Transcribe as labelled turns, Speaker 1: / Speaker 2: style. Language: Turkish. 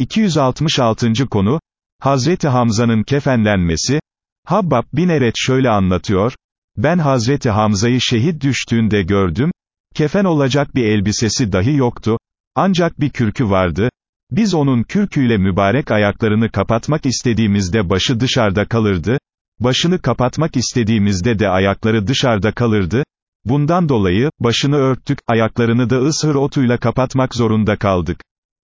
Speaker 1: 266. konu, Hazreti Hamza'nın kefenlenmesi, Habbab bin Eret şöyle anlatıyor, ben Hazreti Hamza'yı şehit düştüğünde gördüm, kefen olacak bir elbisesi dahi yoktu, ancak bir kürkü vardı, biz onun kürküyle mübarek ayaklarını kapatmak istediğimizde başı dışarıda kalırdı, başını kapatmak istediğimizde de ayakları dışarıda kalırdı, bundan dolayı, başını örttük, ayaklarını da ıshır otuyla kapatmak zorunda kaldık.